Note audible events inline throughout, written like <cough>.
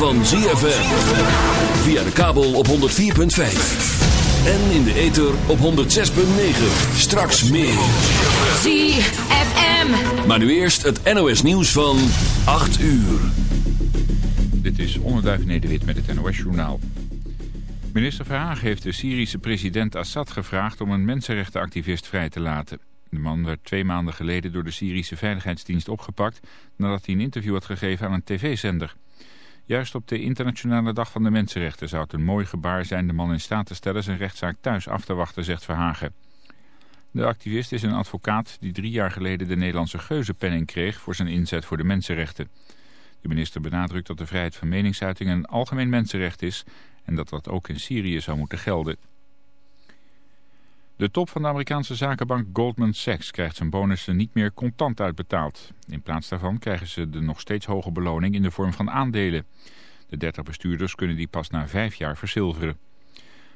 van ZFM. Via de kabel op 104.5. En in de ether op 106.9. Straks meer. ZFM. Maar nu eerst het NOS nieuws van 8 uur. Dit is Onderduif Nederwit met het NOS Journaal. Minister Verhaag heeft de Syrische president Assad gevraagd om een mensenrechtenactivist vrij te laten. De man werd twee maanden geleden door de Syrische Veiligheidsdienst opgepakt... nadat hij een interview had gegeven aan een tv-zender. Juist op de internationale dag van de mensenrechten zou het een mooi gebaar zijn... de man in staat te stellen zijn rechtszaak thuis af te wachten, zegt Verhagen. De activist is een advocaat die drie jaar geleden de Nederlandse geuzenpenning kreeg... voor zijn inzet voor de mensenrechten. De minister benadrukt dat de vrijheid van meningsuiting een algemeen mensenrecht is... en dat dat ook in Syrië zou moeten gelden. De top van de Amerikaanse zakenbank Goldman Sachs krijgt zijn bonussen niet meer contant uitbetaald. In plaats daarvan krijgen ze de nog steeds hoge beloning in de vorm van aandelen. De 30 bestuurders kunnen die pas na vijf jaar verzilveren.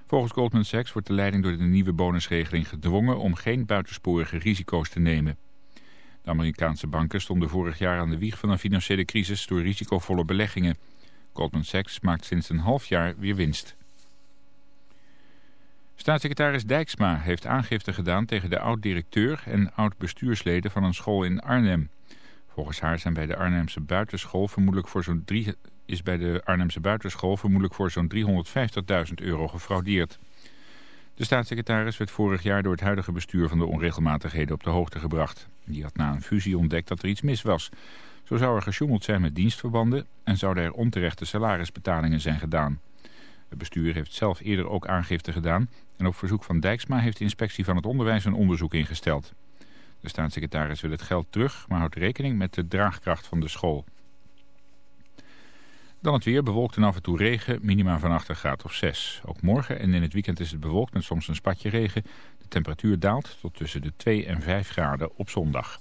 Volgens Goldman Sachs wordt de leiding door de nieuwe bonusregeling gedwongen om geen buitensporige risico's te nemen. De Amerikaanse banken stonden vorig jaar aan de wieg van een financiële crisis door risicovolle beleggingen. Goldman Sachs maakt sinds een half jaar weer winst. Staatssecretaris Dijksma heeft aangifte gedaan tegen de oud-directeur en oud-bestuursleden van een school in Arnhem. Volgens haar zijn bij de Arnhemse buitenschool vermoedelijk voor zo'n drie, is bij de Arnhemse buitenschool vermoedelijk voor zo'n 350.000 euro gefraudeerd. De staatssecretaris werd vorig jaar door het huidige bestuur van de onregelmatigheden op de hoogte gebracht. Die had na een fusie ontdekt dat er iets mis was. Zo zou er gesjoemeld zijn met dienstverbanden en zouden er onterechte salarisbetalingen zijn gedaan. Het bestuur heeft zelf eerder ook aangifte gedaan en op verzoek van Dijksma heeft de inspectie van het onderwijs een onderzoek ingesteld. De staatssecretaris wil het geld terug, maar houdt rekening met de draagkracht van de school. Dan het weer, bewolkt en af en toe regen, minima van 8 graden of 6. Ook morgen en in het weekend is het bewolkt met soms een spatje regen. De temperatuur daalt tot tussen de 2 en 5 graden op zondag.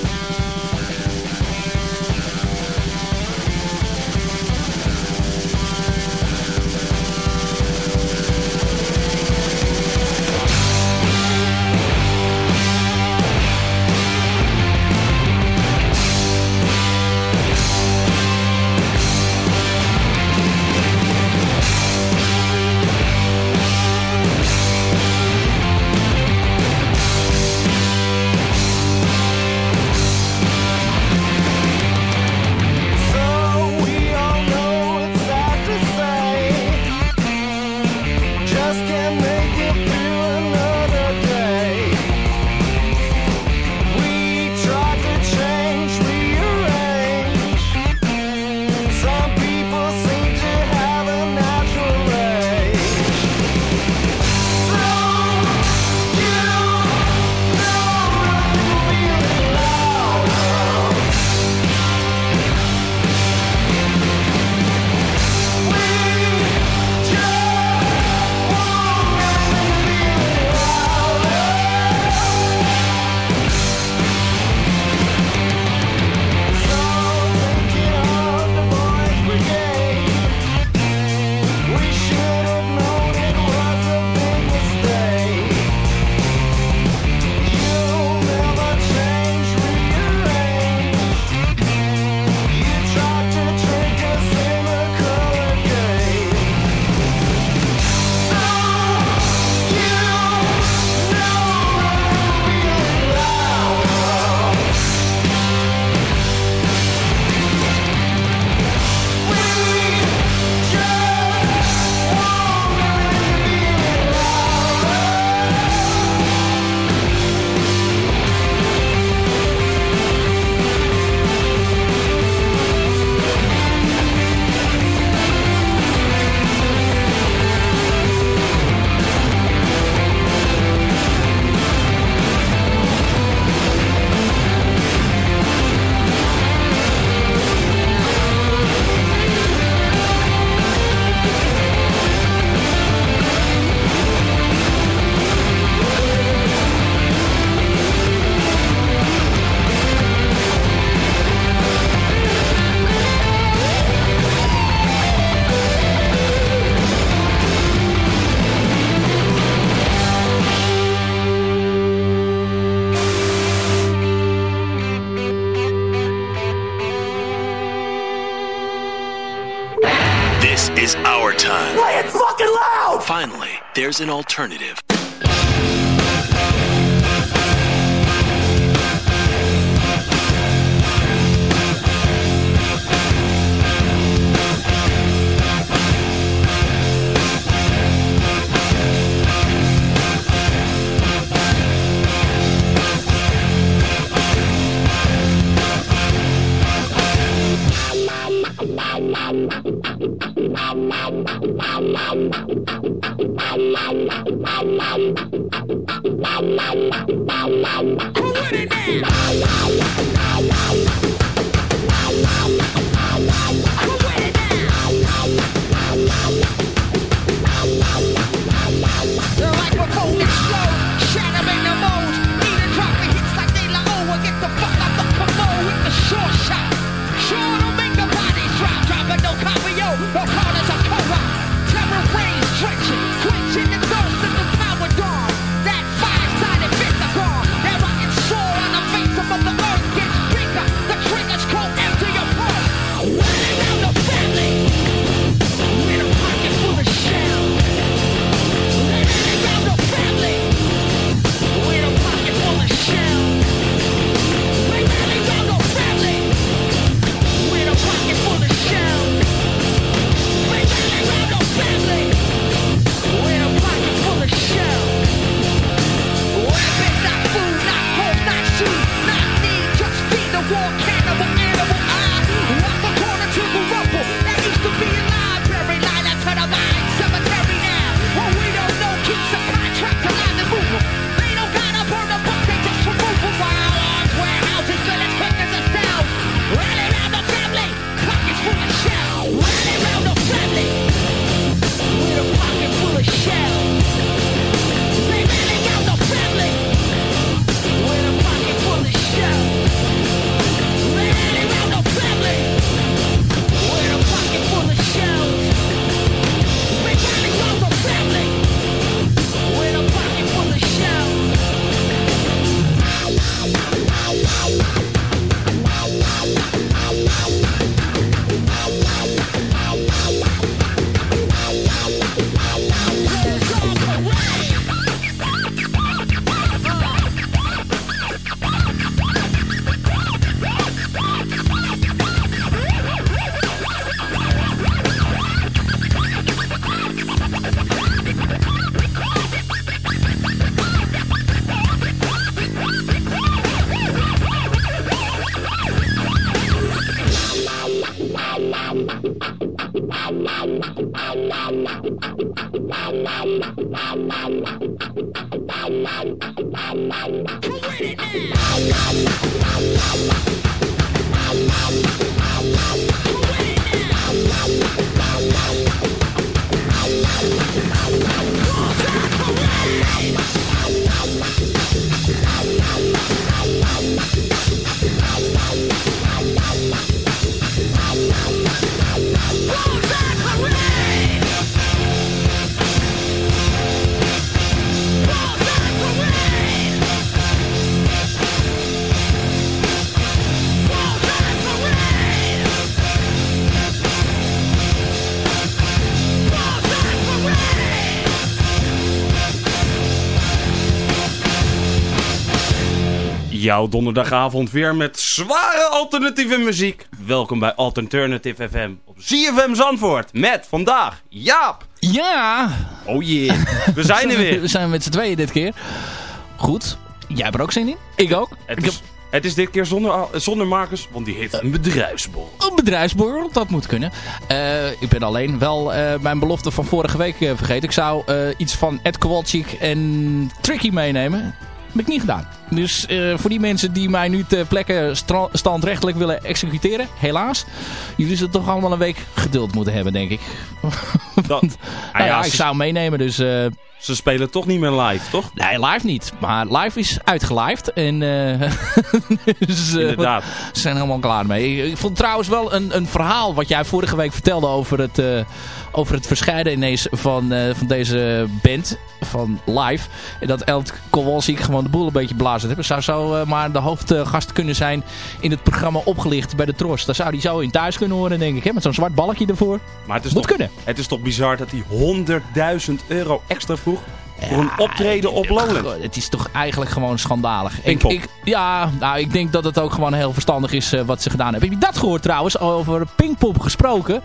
an alternative. Finally, there's an alternative. Jouw donderdagavond weer met zware alternatieve muziek. Welkom bij Alternative FM op ZFM Zandvoort met vandaag Jaap. Ja. Oh jee, we zijn er <laughs> weer. We zijn met z'n tweeën dit keer. Goed. Jij hebt er ook zin in? Ik ook. Het ik is, heb... het is dit keer zonder, zonder Marcus, want die heeft een bedrijfsborrel. Een bedrijfsborrel, dat moet kunnen. Uh, ik ben alleen wel uh, mijn belofte van vorige week uh, vergeten. Ik zou iets van Ed Kowalczyk en Tricky meenemen heb ik niet gedaan. Dus uh, voor die mensen die mij nu ter plekke standrechtelijk willen executeren, helaas. Jullie zullen toch allemaal een week geduld moeten hebben, denk ik. <laughs> Want, nou ja, ik zou meenemen, dus... Uh, ze spelen toch niet meer live, toch? Nee, live niet. Maar live is uitgelived. En uh, <laughs> dus, Inderdaad. Ze zijn helemaal klaar mee. Ik, ik vond trouwens wel een, een verhaal wat jij vorige week vertelde over het, over het verscheiden ineens van, van deze band van live. En dat Elt Kowalski gewoon de boel een beetje blazen hebben. Zou zo maar de hoofdgast kunnen zijn in het programma Opgelicht bij de Tros. Daar zou hij zo in thuis kunnen horen, denk ik. Hè? Met zo'n zwart balkje ervoor. Maar het is Moet toch, kunnen. Het is toch bizar dat hij 100.000 euro extra vroeg voor een optreden op Lowland. Het is toch eigenlijk gewoon schandalig. Ik, ik, ja, nou, ik denk dat het ook gewoon heel verstandig is uh, wat ze gedaan hebben. Heb je dat gehoord trouwens? Over Pinkpop gesproken.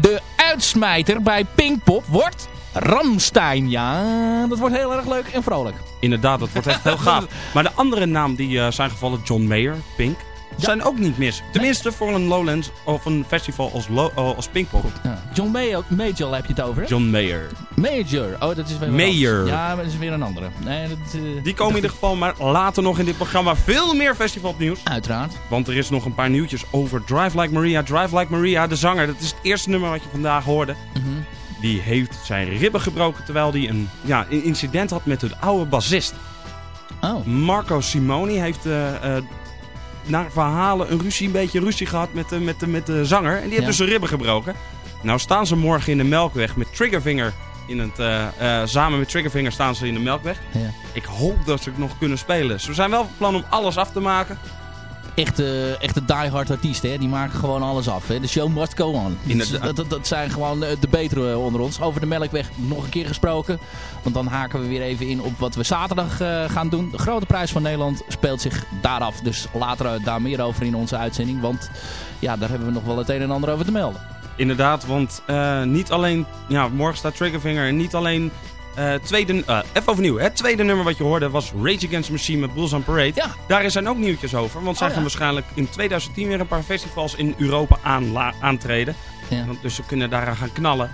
De uitsmijter bij Pinkpop wordt Ramstein. Ja, dat wordt heel erg leuk en vrolijk. Inderdaad, dat wordt echt heel <laughs> gaaf. Maar de andere naam die uh, zijn gevallen, John Mayer, Pink... Zijn ook niet mis. Tenminste voor een Lowlands of een festival als, Lo uh, als Pinkpop. Ja. John Major, Major heb je het over, hè? John Mayer. Major. Oh, dat is weer Mayer. Ja, maar dat is weer een andere. Nee, dat, uh, Die komen in ieder geval maar later nog in dit programma veel meer festivalnieuws. Uiteraard. Want er is nog een paar nieuwtjes over Drive Like Maria. Drive Like Maria, de zanger. Dat is het eerste nummer wat je vandaag hoorde. Mm -hmm. Die heeft zijn ribben gebroken terwijl hij een, ja, een incident had met een oude bassist. Oh. Marco Simoni heeft uh, uh, naar verhalen een ruzie, een beetje ruzie gehad met de, met de, met de zanger. En die heeft Ja. dus zijn ribben gebroken. Nou staan ze morgen in de Melkweg met Triggerfinger. In het, uh, uh, samen met Triggerfinger staan ze in de Melkweg. Ja. Ik hoop dat ze het nog kunnen spelen. Ze zijn wel van plan om alles af te maken. Echte, echte diehard artiesten, hè? die maken gewoon alles af. Hè? De show must go on. Dus Inderdaad. dat, dat, dat zijn gewoon de betere onder ons. Over de Melkweg nog een keer gesproken. Want dan haken we weer even in op wat we zaterdag uh, gaan doen. De grote prijs van Nederland speelt zich daar af. Dus later daar meer over in onze uitzending. Want ja, daar hebben we nog wel het een en ander over te melden. Inderdaad, want uh, niet alleen... Ja, morgen staat Triggerfinger en niet alleen... Uh, tweede, uh, even overnieuw. Het tweede nummer wat je hoorde was Rage Against the Machine met Bulls on Parade. Ja. Daar zijn ook nieuwtjes over. Want zij Oh, gaan ja. waarschijnlijk in 2010 weer een paar festivals in Europa aantreden. Ja. Want Dus ze kunnen daaraan gaan knallen.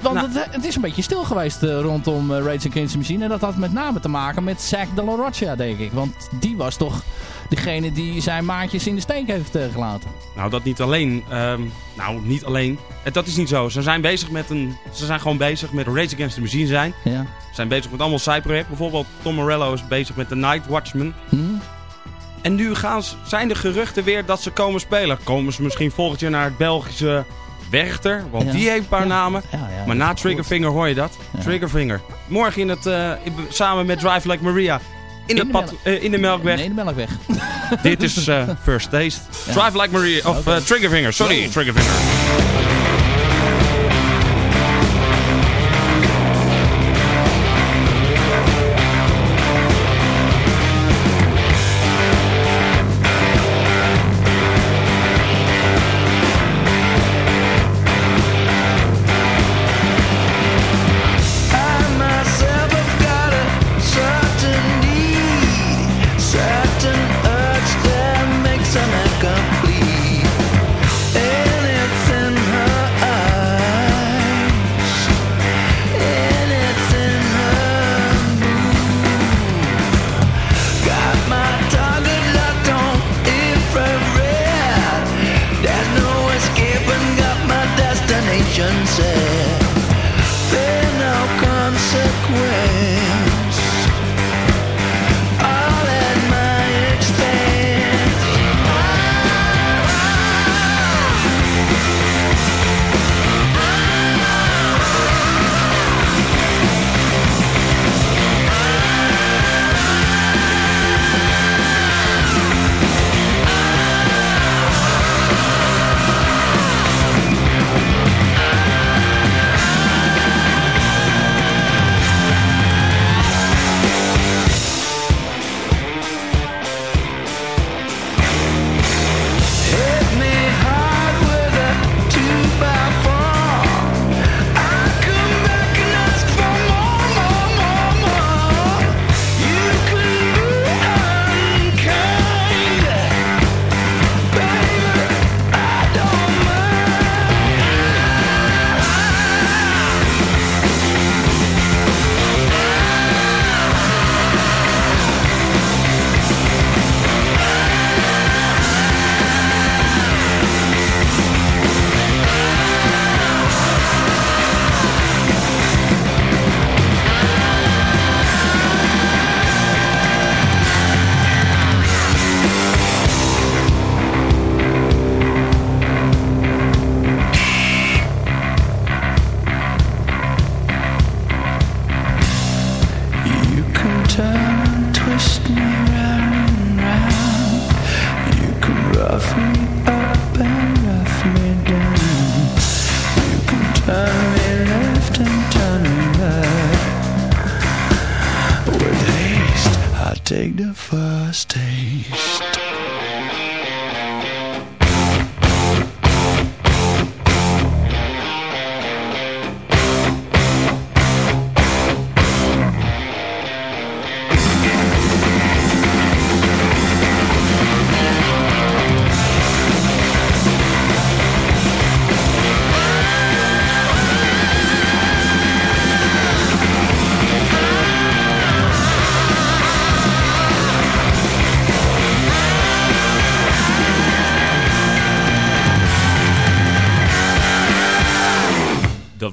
Want Nou. het, het is een beetje stil geweest uh, rondom uh, Rage Against the Machine. En dat had met name te maken met Zack de la Rocha, denk ik. Want die was toch degene die zijn maatjes in de steek heeft uh, gelaten. Nou, dat niet alleen. Um, nou, niet alleen. Het, dat is niet zo. Ze zijn bezig met een... Ze zijn gewoon bezig met Rage Against the Machine zijn. Ja. Ze zijn bezig met allemaal zijprojecten. Bijvoorbeeld Tom Morello is bezig met The Night Watchman. Hm? En nu gaan zijn de geruchten weer dat ze komen spelen. Komen ze misschien volgend jaar naar het Belgische Werchter. Want Ja. die heeft een paar Ja. namen. Ja, maar na Triggerfinger hoor je dat. Triggerfinger. Morgen in het, uh, in, samen met Drive Like Maria. In, de pad, uh, in de Melkweg. Nee, de Melkweg. Dit is uh, First Taste. Drive Like Maria. Of. Triggerfinger. Sorry. Triggerfinger.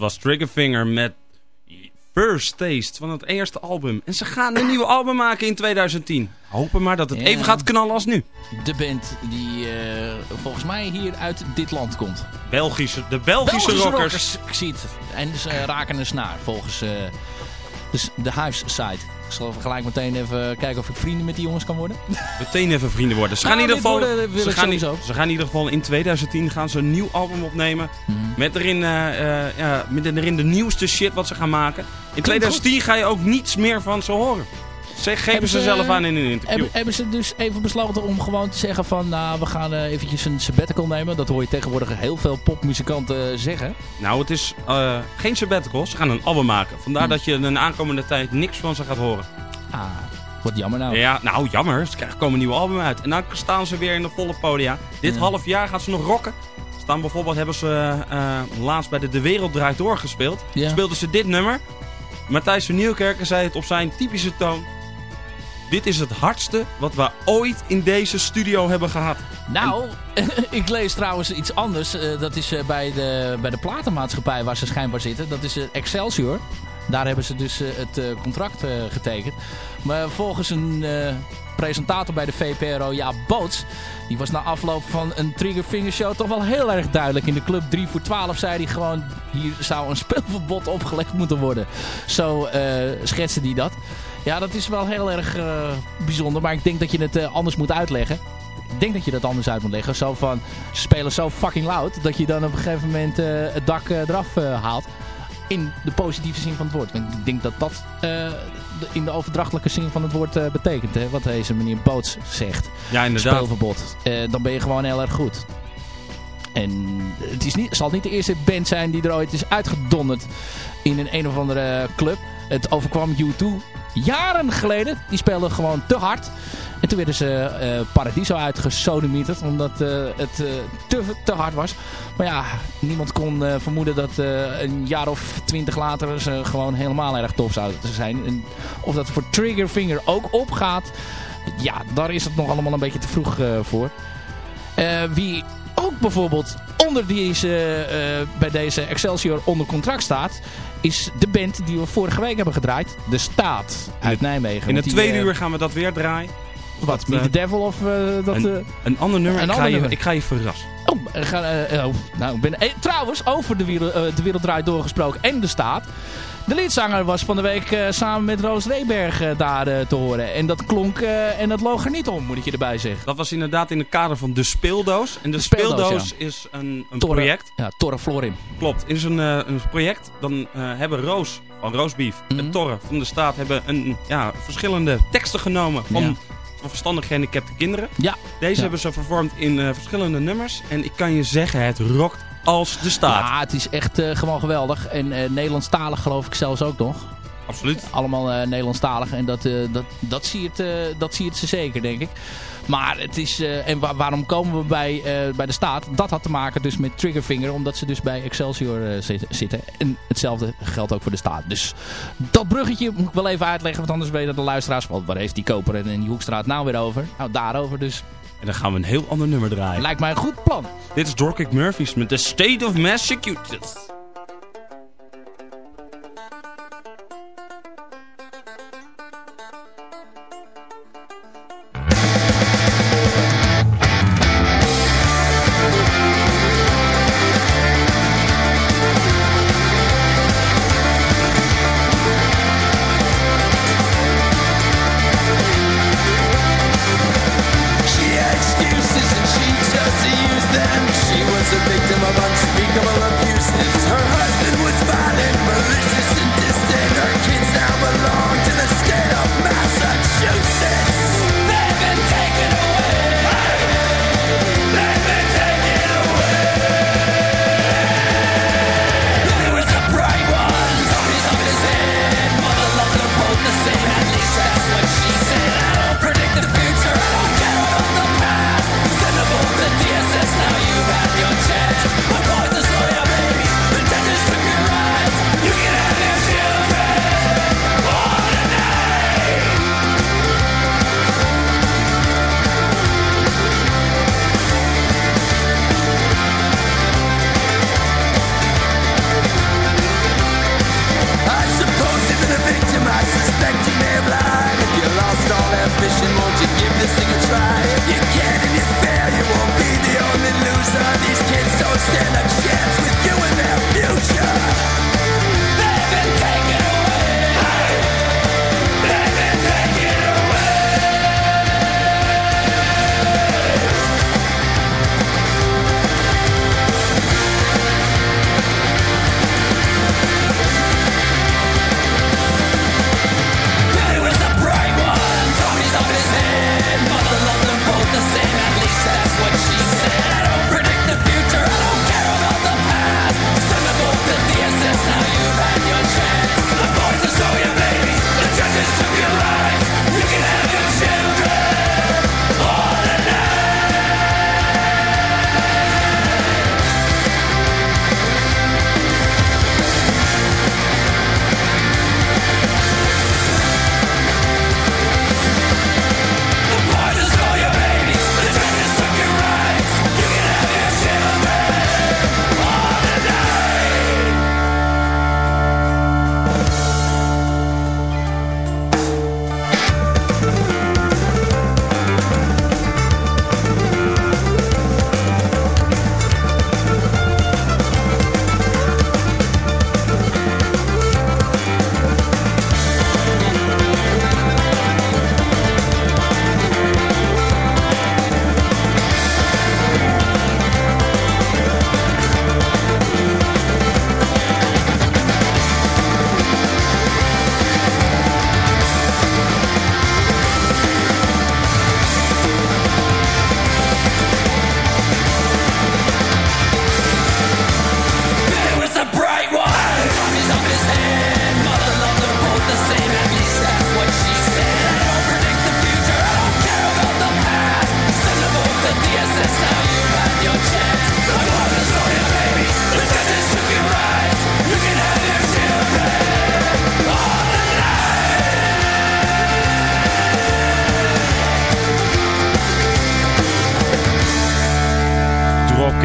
Was Triggerfinger met First Taste van het eerste album. En ze gaan een nieuw album maken in 2010. Hopen maar dat het Ja. even gaat knallen als nu. De band die eh, volgens mij hier uit dit land komt. Belgische, de Belgische, rockers. Ik zie het. En ze raken een snaar volgens eh, dus de Hives site. Ik zal even gelijk meteen even kijken of ik vrienden met die jongens kan worden. <laughs> Meteen even vrienden worden. Ze gaan, Nou, in ieder geval, worden- wil ze, gaan, ze gaan in ieder geval in 2010 gaan ze een nieuw album opnemen. Mhm. Met erin, eh, eh, ja, met erin de nieuwste shit wat ze gaan maken. In 2010 ga je ook niets meer van ze horen. Ze geven ze ze- zelf aan in een interview. Hebben, hebben ze dus even besloten om gewoon te zeggen van... Nou, we gaan eh, eventjes een sabbatical nemen. Dat hoor je tegenwoordig heel veel popmuzikanten zeggen. Nou, het is eh, geen sabbatical. Ze gaan een album maken. Vandaar Hmm. dat je de aankomende tijd niks van ze gaat horen. Ah, wat jammer nou. Ja, nou jammer. Ze krijgen komen een nieuw album uit. En dan staan ze weer in de volle podia. Dit half jaar gaan ze nog rocken. Staan bijvoorbeeld, hebben ze eh, laatst bij de De Wereld Draait Door gespeeld. Ja. Speelden ze dit nummer. Matthijs van Nieuwkerken zei het op zijn typische toon. Dit is het hardste wat we ooit in deze studio hebben gehad. Nou, <laughs> ik lees trouwens iets anders. Eh, dat is eh, bij, de, bij de platenmaatschappij waar ze schijnbaar zitten. Dat is eh, Excelsior. Daar hebben ze dus het contract getekend. Maar volgens een presentator bij de VPRO, ja, Boots... die was na afloop van een Triggerfinger show toch wel heel erg duidelijk. In de club 3 voor 12 zei hij gewoon... hier zou een <laughs> speelverbod opgelegd moeten worden. Zo schetste hij dat. Ja, dat is wel heel erg eh, bijzonder. Maar ik denk dat je het eh, anders moet uitleggen. Ik denk dat je dat anders uit moet leggen. Zo van, ze spelen zo fucking loud. Dat je dan op een gegeven moment eh, het dak eraf haalt. In de positieve zin van het woord. Want ik denk dat dat in de overdrachtelijke zin van het woord betekent. Hè? Wat deze meneer Boots zegt. Ja, inderdaad. Speelverbod. Dan ben je gewoon heel erg goed. En het is niet, zal niet de eerste band zijn die er ooit is uitgedonderd in een een of andere club. Het overkwam U2 jaren geleden. Die speelden gewoon te hard. En toen werden ze eh, Paradiso uitgesodemieterd. Omdat eh, het eh, te, te hard was. Maar ja, niemand kon vermoeden dat een jaar of twintig later ze gewoon helemaal erg tof zouden zijn. En of dat voor Triggerfinger ook opgaat. Ja, daar is het nog allemaal een beetje te vroeg voor. Wie ook bijvoorbeeld onder deze, bij deze Excelsior onder contract staat... is de band die we vorige week hebben gedraaid. De Staat uit Nijmegen. In het tweede eh, uur gaan we dat weer draaien. Wat, Meet eh, the Devil of eh, dat... een, een ander nummer. een ik, ga je, ik ga je verrassen. Oh, eh, oh, nou, ben, eh, trouwens, over de wereld, de wereld draait doorgesproken en de staat. De liedzanger was van de week eh, samen met Roos Reberg eh, daar eh, te horen. En dat klonk en dat loog er niet om, moet ik je erbij zeggen. Dat was inderdaad in het kader van de speeldoos. En de, De speeldoos, speeldoos, is een, een Torre- project. Ja, Torre Florim. Klopt, is een, een project. Dan hebben Roos van Roosbeef Mhm. en Torre van de Staat hebben een, ja, verschillende teksten genomen van, Ja. verstandig gehandicapte kinderen. Ja. Deze Ja. hebben ze vervormd in verschillende nummers. En ik kan je zeggen, het rokt als de staat. Ja, het is echt eh, gewoon geweldig. En eh, Nederlandstalig geloof ik zelfs ook nog. Absoluut. Allemaal eh, Nederlandstalig. En dat, dat, dat, siert, eh, dat siert ze zeker, denk ik. Maar het is... en wa- waarom komen we bij, bij de staat? Dat had te maken dus met Triggerfinger. Omdat ze dus bij Excelsior zit- zitten. En hetzelfde geldt ook voor de staat. Dus dat bruggetje moet ik wel even uitleggen. Want anders weten de luisteraars... Wat, waar heeft die Koper en die Hoekstraat nou weer over? Nou, daarover dus. En dan gaan we een heel ander nummer draaien. Lijkt mij een goed plan. Dit is Dorkick Murphys met The State of Massachusetts.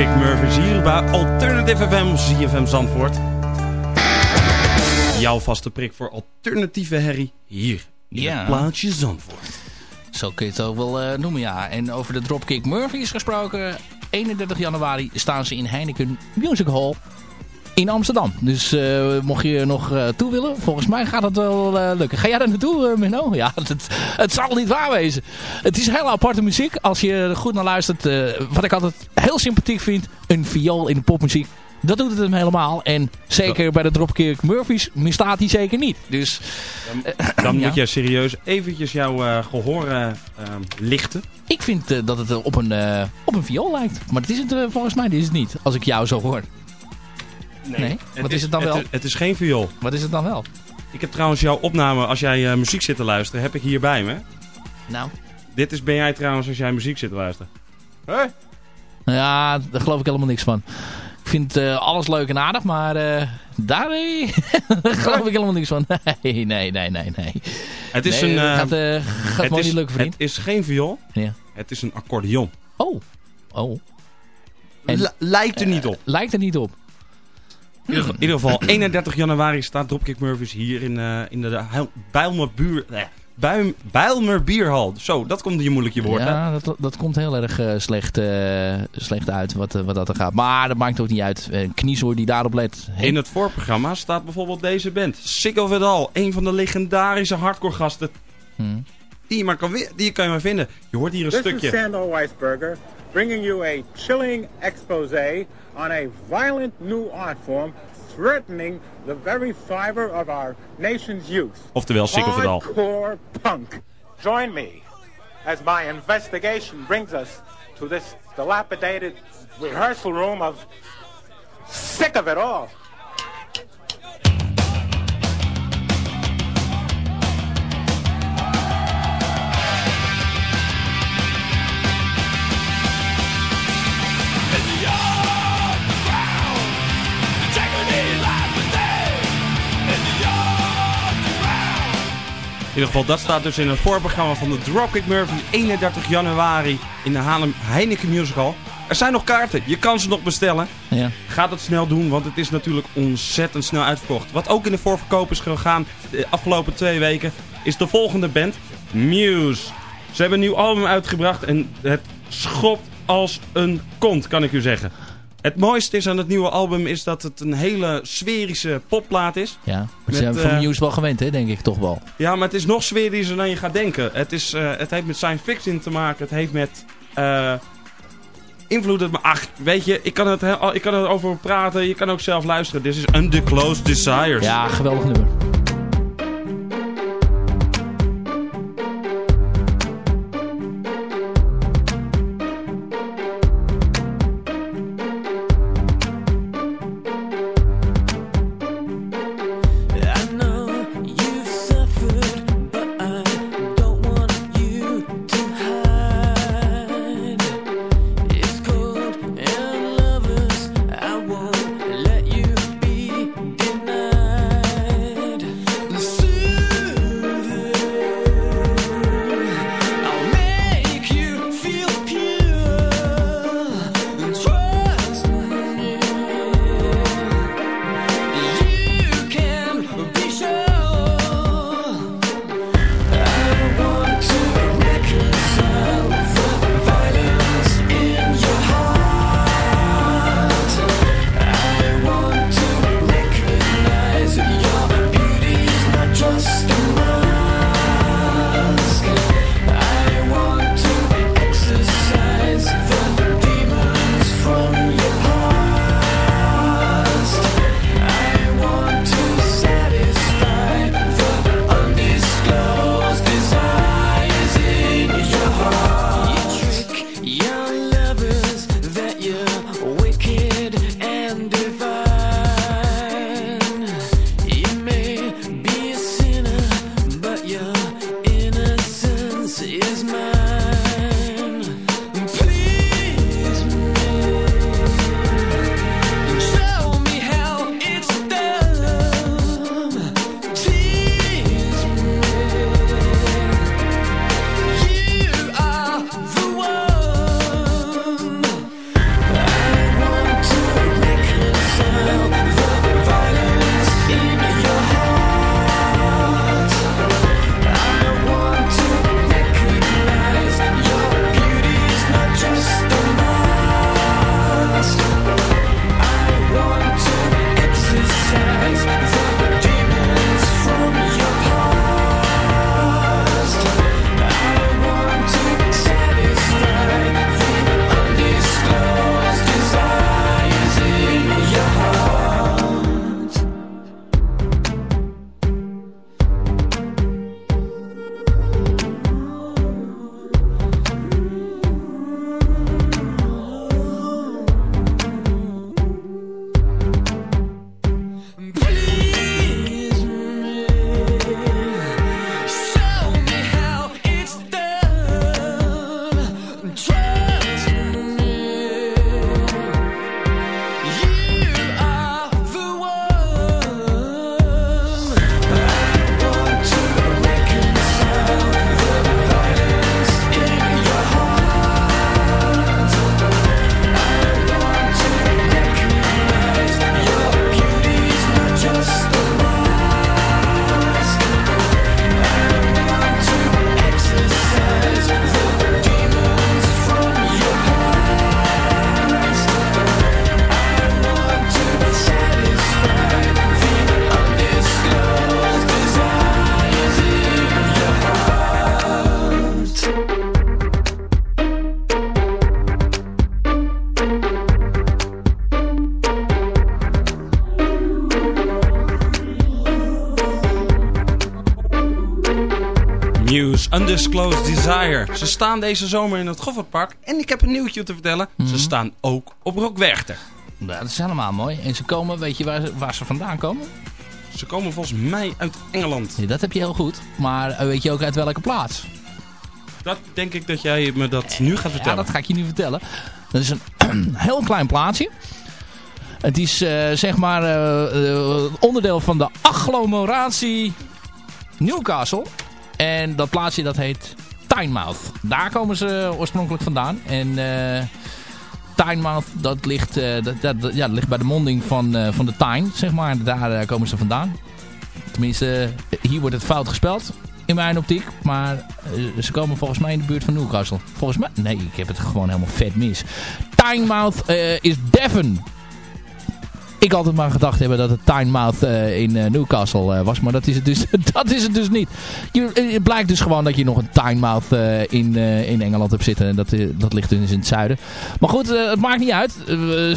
Dropkick Murphys hier bij Alternative FM, ZFM Zandvoort. Jouw vaste prik voor alternatieve herrie hier in Ja. het plaatsje Zandvoort. Zo kun je het ook wel eh, noemen, ja. En over de Dropkick Murphys gesproken. 31 januari staan ze in Heineken Music Hall in Amsterdam. Dus eh, mocht je nog eh, toe willen, volgens mij gaat het wel eh, lukken. Ga jij daar naartoe, Menno? Ja, <laughs> het, het zal niet waar wezen. Het is hele aparte muziek. Als je er goed naar luistert, wat ik altijd heel sympathiek vind, een viool in de popmuziek. Dat doet het hem helemaal. En zeker bij de Dropkick Murphys misstaat hij zeker niet. Dus Dan <clears throat> Ja. moet jij serieus eventjes jouw eh, gehoor lichten. Ik vind dat het op een, op een viool lijkt. Maar dat is het volgens mij dit is het niet. Als ik jou zo hoor. Nee. Wat is het dan wel? Het, het is geen viool. Wat is het dan wel? Ik heb trouwens jouw opname, als jij eh, muziek zit te luisteren, heb ik hier bij me. Nou. Dit is ben jij trouwens als jij muziek zit te luisteren. Ja, daar geloof ik helemaal niks van. Ik vind eh, alles leuk en aardig, maar eh, daar <laughs> geloof ik helemaal niks van. <laughs> Nee, nee, nee, nee. nee. Het is Nee, een... eh, gaat, eh, gaat het wel is, niet lukken, vriend. Het is geen viool. Ja. Het is een accordeon. Oh. Oh. En- Li- lijkt er niet op. Lijkt er niet op. In ieder, geval- in ieder geval, 31 januari staat Dropkick Murphys hier in, eh, in de Bijlmerbuur... Buim, Bijlmer Bierhal. Zo, dat komt je moeilijk je woord. hè? Ja, dat, dat komt heel erg eh, slecht, eh, slecht uit wat, wat dat er gaat. Maar dat maakt ook niet uit. Een kniezoor die daarop let. Hey, In het voorprogramma staat bijvoorbeeld deze band. Sicko Vidal, een van de legendarische hardcore gasten Hmm. die je, maar kan, die je kan je maar vinden. Je hoort hier een This stukje. is Sandal Weisberger. Bringing you a chilling expose on a violent new art form threatening the very fiber of our nation's youth. Oftewel, sick of it all. Hardcore punk. Join me as my investigation brings us to this dilapidated rehearsal room of sick of it all. Ieder geval, dat staat dus in het voorprogramma van de Dropkick Murphy 31 januari in de Haarlem Heineken Musical. Er zijn nog kaarten, je kan ze nog bestellen. Ja. Ga dat snel doen, want het is natuurlijk ontzettend snel uitverkocht. Wat ook in de voorverkoop is gegaan de afgelopen twee weken, is de volgende band, Muse. Ze hebben een nieuw album uitgebracht en het schopt als een kont, kan ik u zeggen. Het mooiste is aan het nieuwe album is dat het een hele sferische popplaat is. Ja, maar Met, ze zijn van eh, Muse wel gewend, hè, denk ik toch wel. Ja, maar het is nog sferischer dan je gaat denken. Het, is, eh, het heeft met science fiction te maken. Het heeft met eh invloeden. Maar ach, weet je, ik kan, het, he- ik kan er over praten. Je kan ook zelf luisteren. Dit is Undisclosed Desires. Ja, geweldig nummer. Undisclosed Desire. Ze staan deze zomer in het Goffertpark. En ik heb een nieuwtje te vertellen. Ze staan ook op Rock Werchter. Ja, dat is helemaal mooi. En ze komen, weet je waar, ze- waar ze vandaan komen? Ze komen volgens mij uit Engeland. Ja, dat heb je heel goed. Maar eh, weet je ook uit welke plaats? Dat denk ik dat jij me dat nu gaat Ja, vertellen. dat ga ik je nu vertellen. Dat is een <clears throat> heel klein plaatsje. Het is eh, zeg maar eh, onderdeel van de agglomeratie Newcastle. En dat plaatsje dat heet Tynemouth. Daar komen ze oorspronkelijk vandaan. En eh Tynemouth dat ligt, eh, dat, ja, ligt bij de monding van, eh, van de Tyne, zeg maar. Daar komen ze vandaan. Tenminste, hier wordt het fout gespeld. In mijn optiek. Maar ze komen volgens mij in de buurt van Newcastle. Volgens mij... Nee, ik heb het gewoon helemaal vet mis. Tynemouth is Devon. Ik altijd maar gedacht hebben dat het Tynemouth eh in eh, Newcastle eh, was. Maar dat is het dus, <laughs> dat is het dus niet. Je, het blijkt dus gewoon dat je nog een Tynemouth eh in, in Engeland hebt zitten. En dat, dat ligt dus in het zuiden. Maar goed, het maakt niet uit.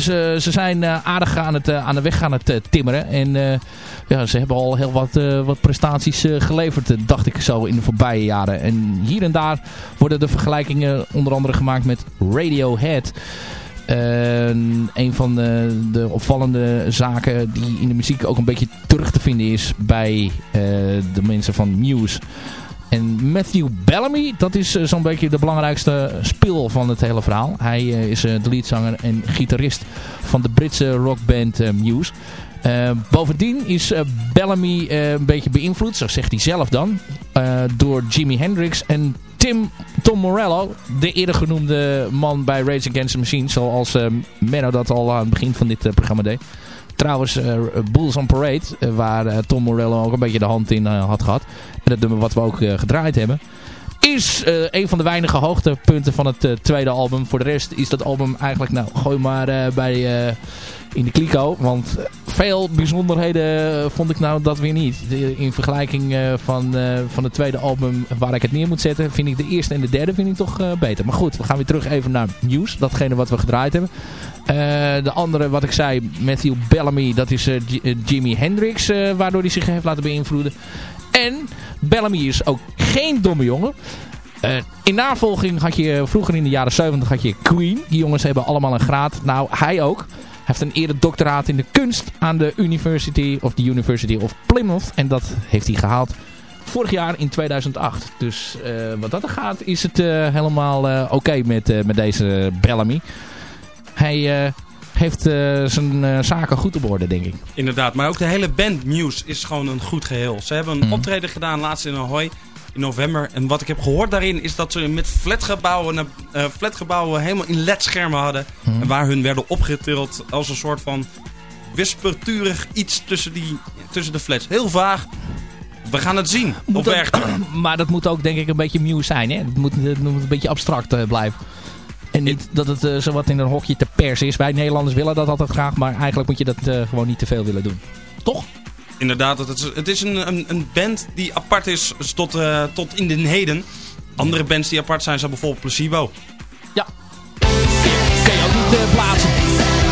Ze, ze zijn aardig aan, het, aan de weg gaan het timmeren. En ja, ze hebben al heel wat, wat prestaties geleverd, dacht ik zo, in de voorbije jaren. En hier en daar worden de vergelijkingen onder andere gemaakt met Radiohead. Eh, een van de, de opvallende zaken die in de muziek ook een beetje terug te vinden is bij eh, de mensen van Muse. En Matthew Bellamy, dat is eh, zo'n beetje de belangrijkste speel van het hele verhaal. Hij eh, is de leadzanger en gitarist van de Britse rockband Muse. Eh, bovendien is eh, Bellamy eh, een beetje beïnvloed, zo zegt hij zelf dan, door Jimi Hendrix en Tim, Tom Morello, de eerder genoemde man bij Rage Against the Machine, zoals Menno dat al aan het begin van dit programma deed. Trouwens, Bulls on Parade, waar Tom Morello ook een beetje de hand in had gehad. En dat nummer wat we ook gedraaid hebben. Is eh, een van de weinige hoogtepunten van het eh, tweede album. Voor de rest is dat album eigenlijk, nou, gooi maar eh, bij in de kliko. Want veel bijzonderheden vond ik nou dat weer niet. In vergelijking van, van het tweede album waar ik het neer moet zetten, vind ik de eerste en de derde vind ik toch beter. Maar goed, we gaan weer terug even naar News. Datgene wat we gedraaid hebben. De andere, wat ik zei, Matthew Bellamy, dat is Jimi Hendrix, waardoor hij zich heeft laten beïnvloeden. En Bellamy is ook geen domme jongen. Eh, in navolging had je vroeger in de jaren 70 had je Queen. Die jongens hebben allemaal een graad. Nou, hij ook. Hij heeft een eerder doctoraat in de kunst aan de University of the University of Plymouth. En dat heeft hij gehaald vorig jaar in 2008. Dus eh, wat dat er gaat is het eh, helemaal oké met, met deze Bellamy. Hij heeft eh, zijn eh, zaken goed op orde, denk ik. Inderdaad, maar ook de hele band Muse is gewoon een goed geheel. Ze hebben een Mhm. optreden gedaan laatst in Ahoy in november. En wat ik heb gehoord daarin is dat ze met flatgebouwen, eh, flatgebouwen helemaal in ledschermen hadden. Mhm. En waar hun werden opgetild als een soort van wisperturig iets tussen, die, tussen de flats. Heel vaag. We gaan het zien op dat- Werchter. <clears throat> maar dat moet ook denk ik een beetje Muse zijn. Hè? Het, moet, het moet een beetje abstract blijven. En niet dat het eh, zo wat in een hokje te pers is. Wij Nederlanders willen dat altijd graag. Maar eigenlijk moet je dat eh, gewoon niet te veel willen doen. Toch? Inderdaad, het is, het is een, een, een band die apart is tot, eh, tot in de heden. Andere bands die apart zijn zijn bijvoorbeeld Placebo. Ja. Kun je ook niet plaatsen.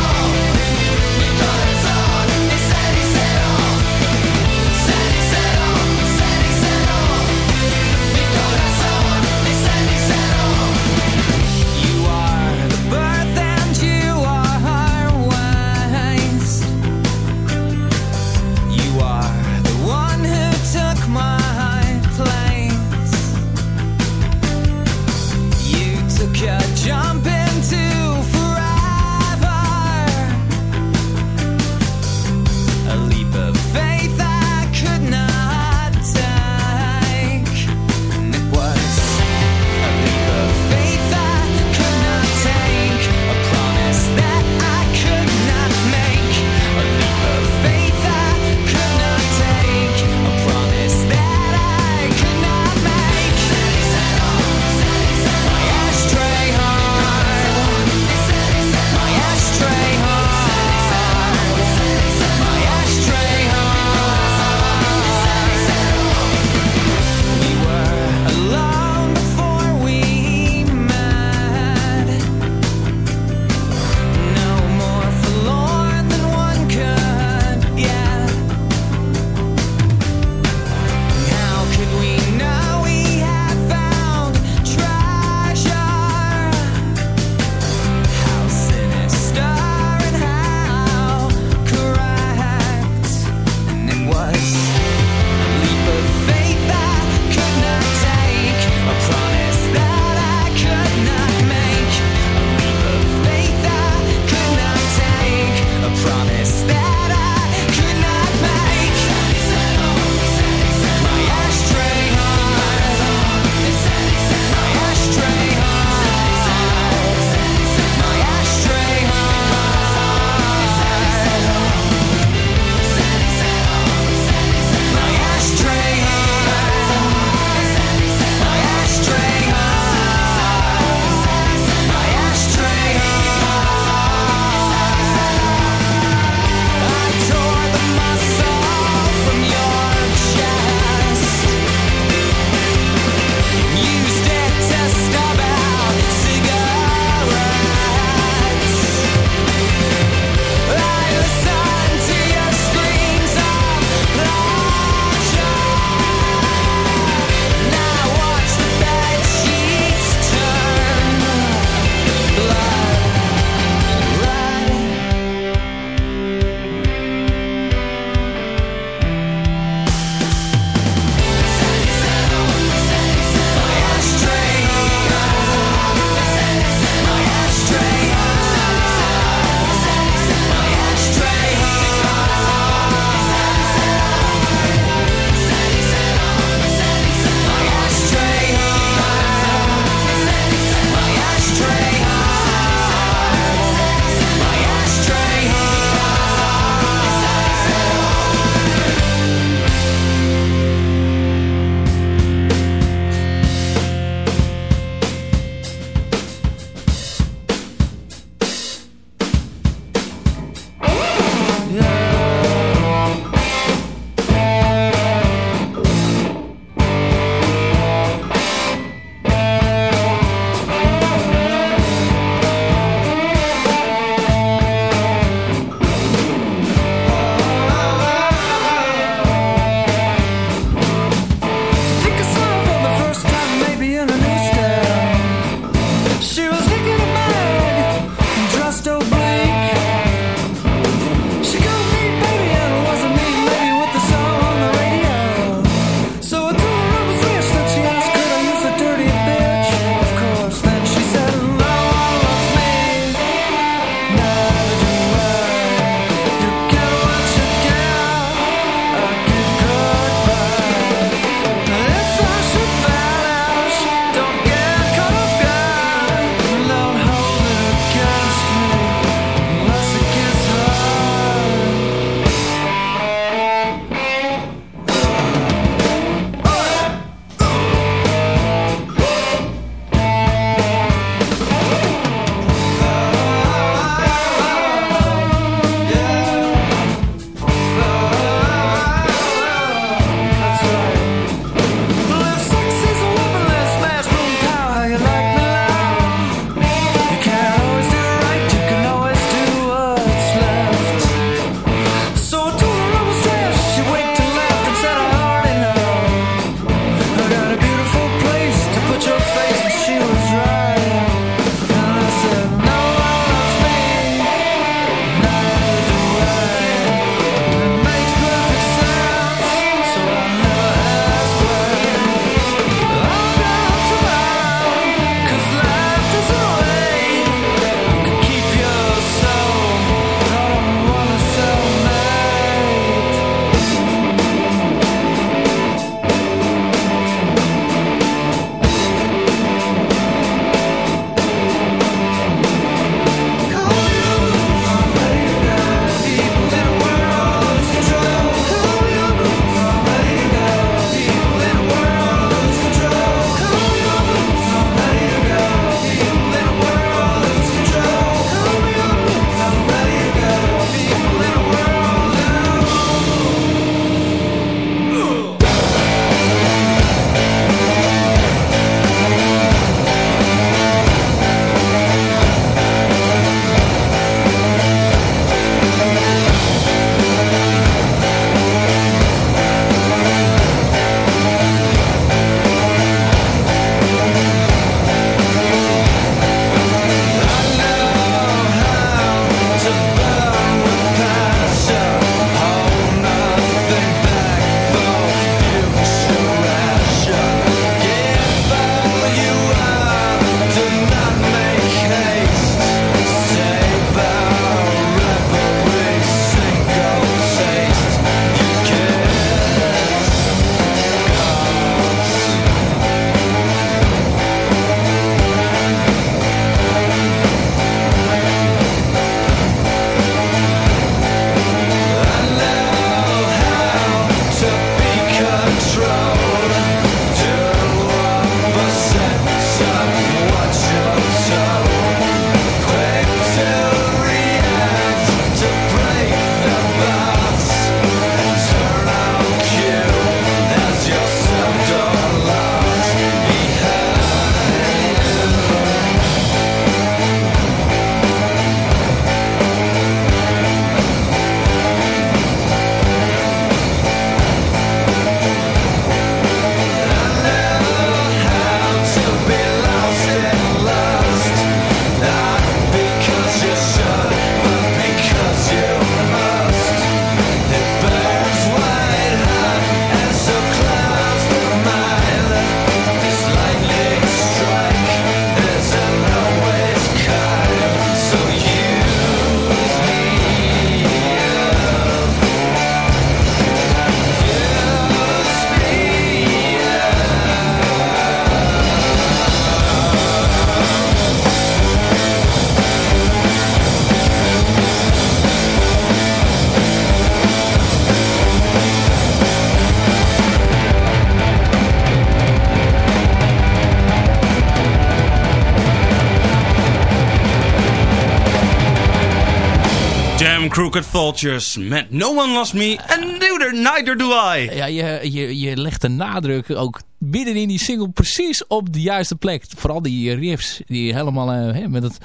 Crooked Vultures met No One Lost Me and neither, neither do I. Ja, je, je, je legt de nadruk ook midden in die single precies op de juiste plek. Vooral die riffs die helemaal hè, met het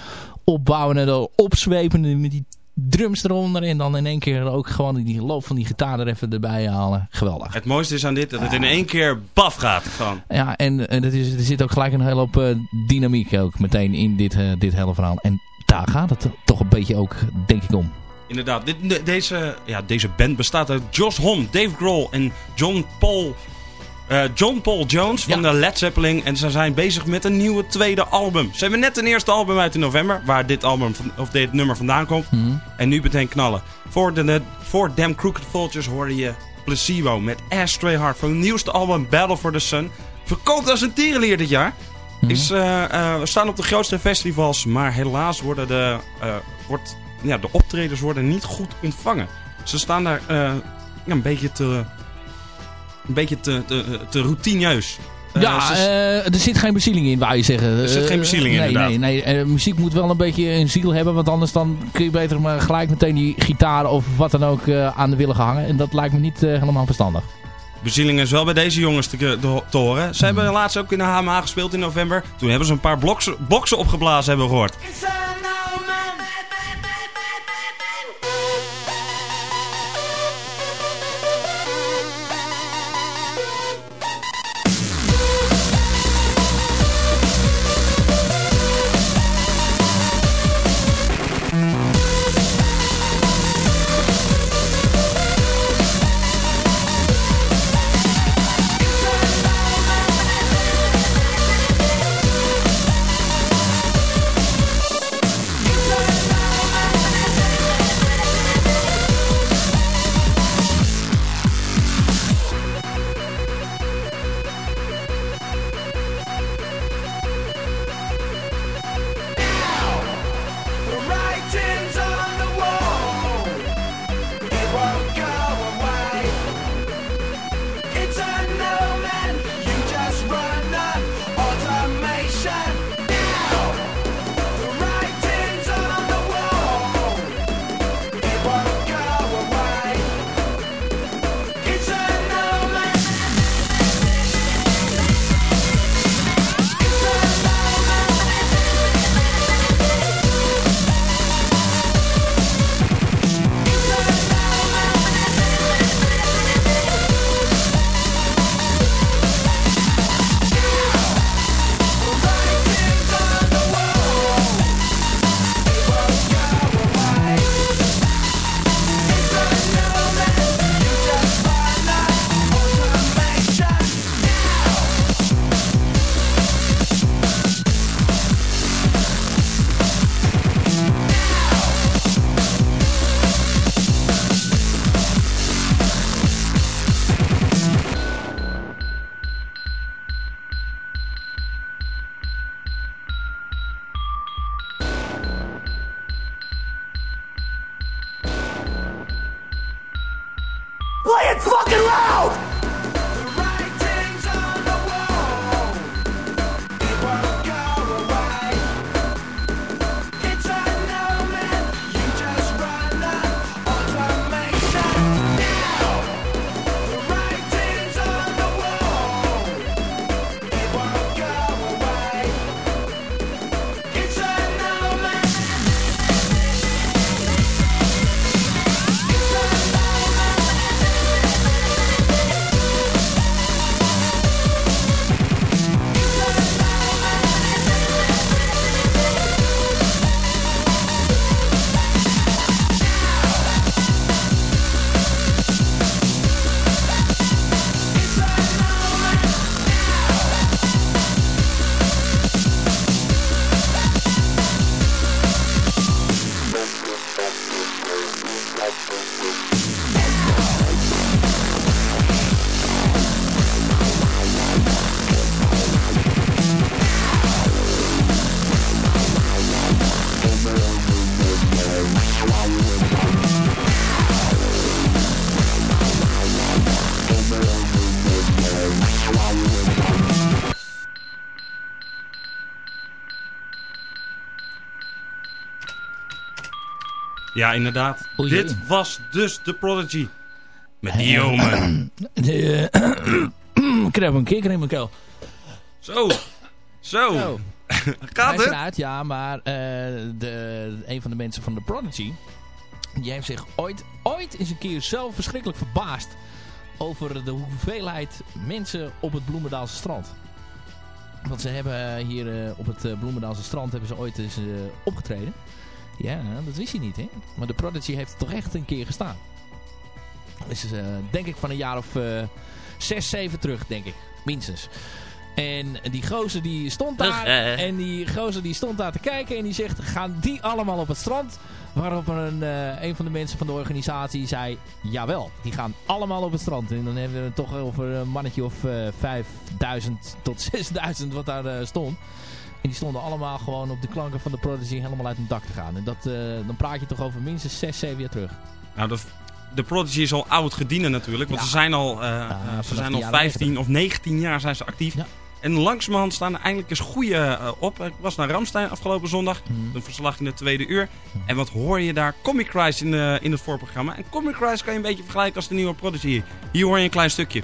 opbouwen en de opzwepende met die drums eronder. En dan in één keer ook gewoon die loop van die gitaar er even erbij halen. Geweldig. Het mooiste is aan dit dat het in één keer baf gaat. Gewoon. Ja, en, en het is, er zit ook gelijk een hele hoop uh, dynamiek ook meteen in dit, uh, dit hele verhaal. En daar gaat het toch een beetje ook, denk ik, om. Inderdaad, dit, deze, ja, deze band bestaat uit Josh Homme, Dave Grohl en John Paul, uh, John Paul Jones van ja. de Led Zeppelin. En ze zijn bezig met een nieuwe tweede album. Ze hebben net een eerste album uit in november, waar dit, album van, of dit nummer vandaan komt. Mm -hmm. En nu meteen knallen. Voor, de, voor Damn Crooked Vultures hoorde je Placebo met Astray Heart van het nieuwste album Battle for the Sun. Verkoopt als een tierenlier dit jaar. Mhm. Is, uh, uh, we staan op de grootste festivals, maar helaas worden de, wordt, ja, de optredens worden niet goed ontvangen. Ze staan daar ja, een beetje te, een beetje te, te, te routineus. ja, ze, er zit geen bezieling in, wou je zeggen. Er zit geen bezieling in, nee, inderdaad. Nee, nee. muziek moet wel een beetje een ziel hebben, want anders dan kun je beter maar gelijk meteen die gitaar of wat dan ook aan de willen hangen. En dat lijkt me niet helemaal verstandig. Bezieling is wel bij deze jongens te, te, te horen. Ze hebben laatst ook in de HMA gespeeld in november. Toen hebben ze een paar bloksen, boksen opgeblazen, hebben we gehoord. Ja, inderdaad. O. Dit was dus The Prodigy. Met Omen. <clears throat> De, eh, <clears throat> ik krijg een kikker in mijn keel. Zo. Zo. Zo. <laughs> Gaat het? ja, maar eh, de, een van de mensen van de Prodigy... die heeft zich ooit, ooit eens een keer zo verschrikkelijk verbaasd... over de hoeveelheid mensen op het Bloemendaalse strand. Want ze hebben hier op het Bloemendaalse strand... hebben ze ooit eens opgetreden. Ja, dat wist je niet, hè? Maar de Prodigy heeft toch echt een keer gestaan. Dat is eh, denk ik van een jaar of eh, zes, zeven terug, denk ik. Minstens. En die gozer die stond daar. En die gozer die stond daar te kijken. En die zegt, gaan die allemaal op het strand? Waarop een, eh, een van de mensen van de organisatie zei... Jawel, die gaan allemaal op het strand. En dan hebben we het toch over een mannetje of eh 5000 tot <laughs> 6000 wat daar stond. En die stonden allemaal gewoon op de klanken van de Prodigy helemaal uit hun dak te gaan. En dat, eh, dan praat je toch over minstens 6, 7 jaar terug. Nou, de, de Prodigy is al oud gediende natuurlijk. Want Ja. ze zijn al, eh, eh, ze zijn al jaren 15 of 19 jaar zijn ze actief. Ja. En langzamerhand staan er eindelijk eens goede op. Ik was naar Ramstein afgelopen zondag. Hmm. Een verslag in de tweede uur. En wat hoor je daar? Comic Christ in, de, in het voorprogramma. En Comic Christ kan je een beetje vergelijken als de nieuwe Prodigy. Hier hoor je een klein stukje.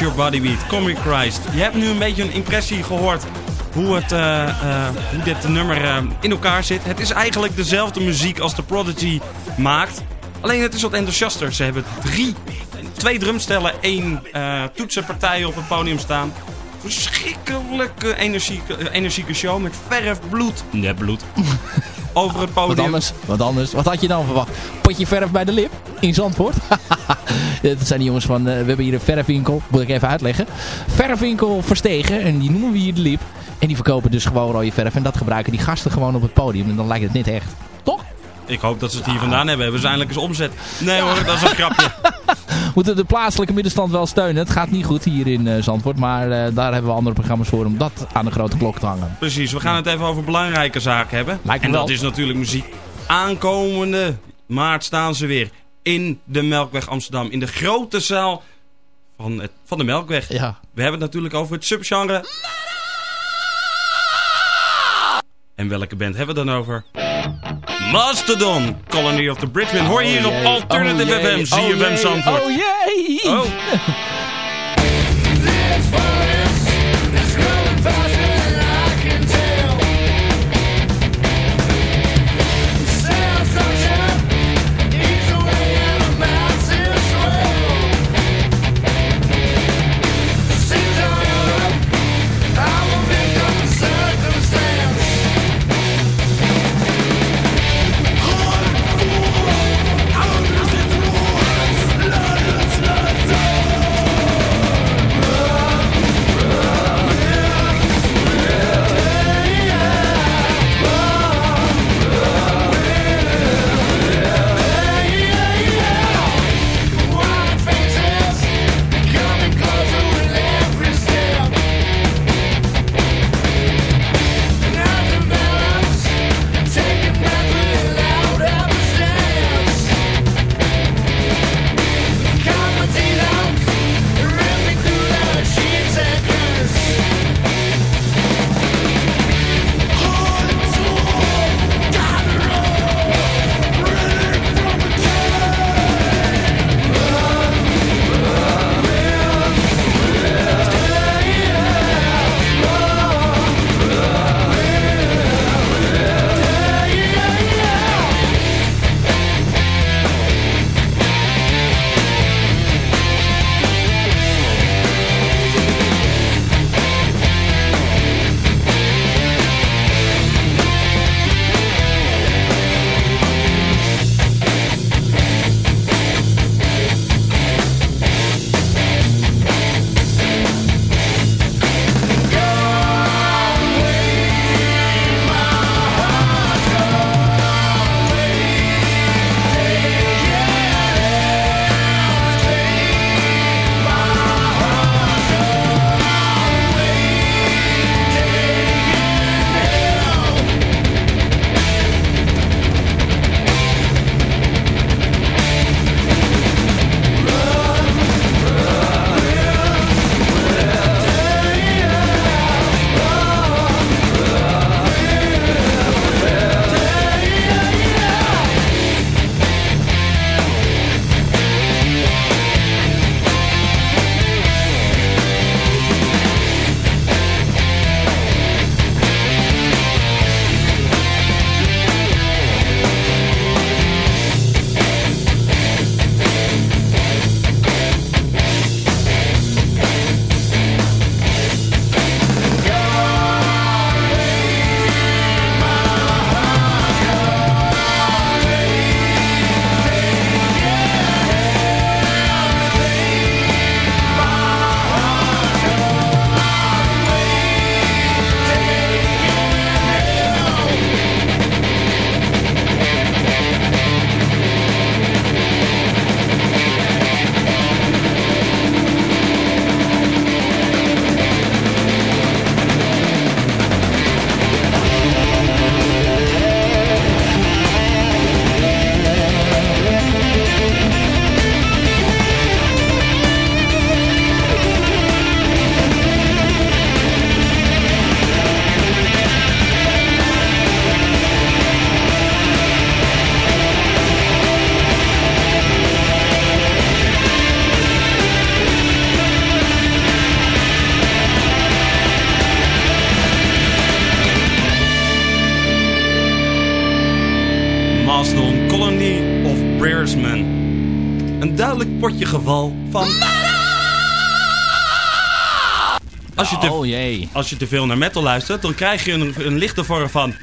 Your Body Beat, Comic Christ. Je hebt nu een beetje een impressie gehoord hoe, het, eh, eh, hoe dit nummer eh, in elkaar zit. Het is eigenlijk dezelfde muziek als de Prodigy maakt. Alleen het is wat enthousiaster. Ze hebben drie, twee drumstellen, één eh, toetsenpartij op het podium staan. Verschrikkelijke energieke, energieke show met verf, bloed, net bloed, over het podium. Wat anders, wat anders. Wat had je dan verwacht? Potje verf bij de lip in Zandvoort. <laughs> <laughs> dat zijn die jongens van, eh, we hebben hier een verfwinkel, moet ik even uitleggen. Verfwinkel Verstegen en die noemen we hier de lip. En die verkopen dus gewoon rode verf en dat gebruiken die gasten gewoon op het podium. En dan lijkt het niet echt. Toch? Ik hoop dat ze het hier vandaan hebben. Hebben ze eindelijk eens omzet. Nee hoor, dat is een grapje. <laughs> Moeten de plaatselijke middenstand wel steunen. Het gaat niet goed hier in eh, Zandvoort, maar eh, daar hebben we andere programma's voor om dat aan de grote klok te hangen. Precies, we gaan het even over belangrijke zaken hebben. En dat wel. is natuurlijk muziek. Aankomende maart staan ze weer in de Melkweg Amsterdam. In de grote zaal van, het, van de Melkweg. Ja. We hebben het natuurlijk over het subgenre. En welke band hebben we dan over? Mastodon, Colony of the Bridgeman. Hoor je hier op jee. Alternative Oh. FM, Oh ZFM jee. Zandvoort. Oh jee! Oh. <laughs> potje geval van... Als je, te, Oh jee. als je te veel naar metal luistert, dan krijg je een, een lichte vorm van...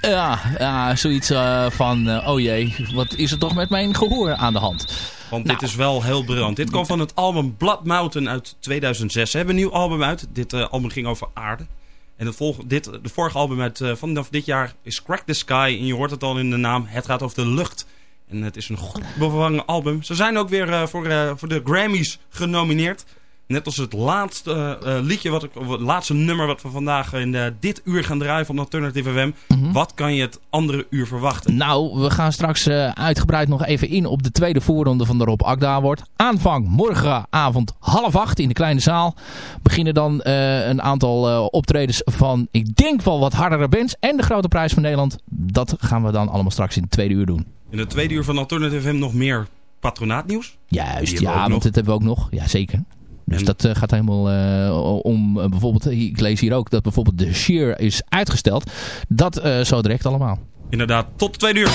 Ja, ja zoiets eh, van, eh, oh jee, wat is er toch met mijn gehoor aan de hand? Want Nou. dit is wel heel briljant. Dit kwam van het album Blood Mountain uit 2006. Ze hebben een nieuw album uit. Dit eh, album ging over aarde. En het volg, dit, de vorige album uit, eh, vanaf dit jaar is Crack the Sky. En je hoort het al in de naam. Het gaat over de lucht. En het is een goed bevangen album. Ze zijn ook weer eh, voor, eh, voor de Grammys genomineerd. Net als het laatste eh, liedje, wat ik, of het laatste nummer wat we vandaag in dit uur gaan draaien van Alternative FM. Wat kan je het andere uur verwachten? Nou, we gaan straks uitgebreid nog even in op de tweede voorronde van de Rob Akda wordt. Aanvang morgenavond half acht in de kleine zaal. Beginnen dan een aantal optredens van, ik denk wel wat hardere bands. En de grote prijs van Nederland. Dat gaan we dan allemaal straks in het tweede uur doen. In de tweede uur van Alternative FM nog meer patronaatnieuws. Juist, ja, want nog. dat hebben we ook nog. Ja, zeker. Dus En- dat eh, gaat helemaal eh, om eh, bijvoorbeeld, ik lees hier ook dat bijvoorbeeld de Sheer is uitgesteld. Dat zo direct allemaal. Inderdaad, tot de tweede uur.